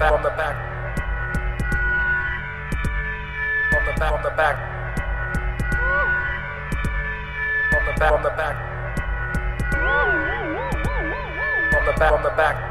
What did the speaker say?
back, on the back. On the back, on the back. On the back, on the back. On the back, on the back.